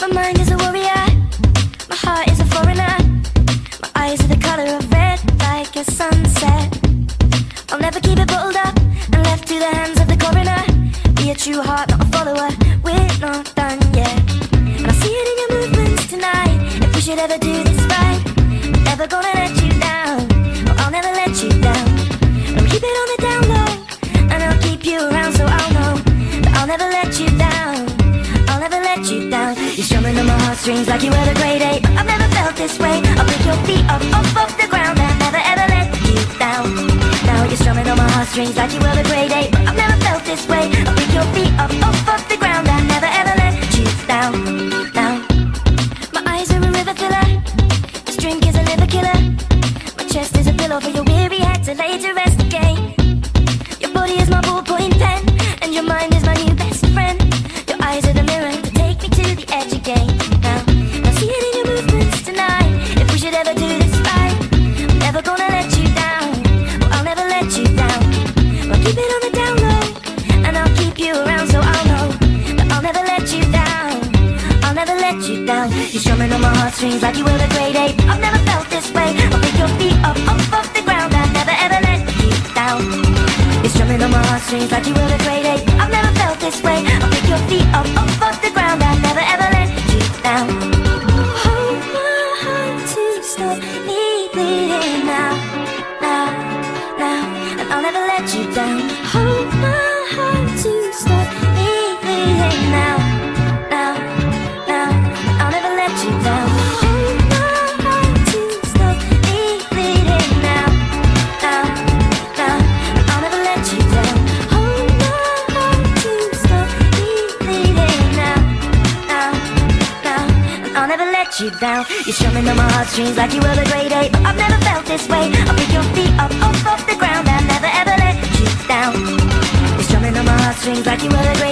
My mind is a warrior, my heart is a foreigner. My eyes are the color of red, like a sunset. I'll never keep it bottled up and left to the hands of the coroner. Be a true heart, not a follower. We're not done yet. And I see it in your movements tonight. If we should ever do this right, I'm never gonna You're strumming on my heartstrings like you were the great ape. I've never felt this way. I'll pick your feet up off of the ground and never ever let you down. Now you're strumming on my heartstrings like you were the great ape. I've never felt this way. I'll pick your feet up off of the ground and never ever let you down. Down. My eyes are a river filler. This drink is a liver killer. My chest is a pillow for your weary head to lay to rest again. Your body is my ballpoint pen, and your mind is my new best friend. Like you were the great, ape. I've never felt this way. I'll pick your feet up off the ground. I've never ever nice but keep down. You're strumming on my heart's dreams like you will have great stop me bleeding now, now, now, and I'll never let you down. Never let you down. You're strumming on my heartstrings like you were the great ape. I've never felt this way. I'll pick your feet up off of the ground. I'll never ever let you down. You're strumming on my heartstrings like you were the great ape.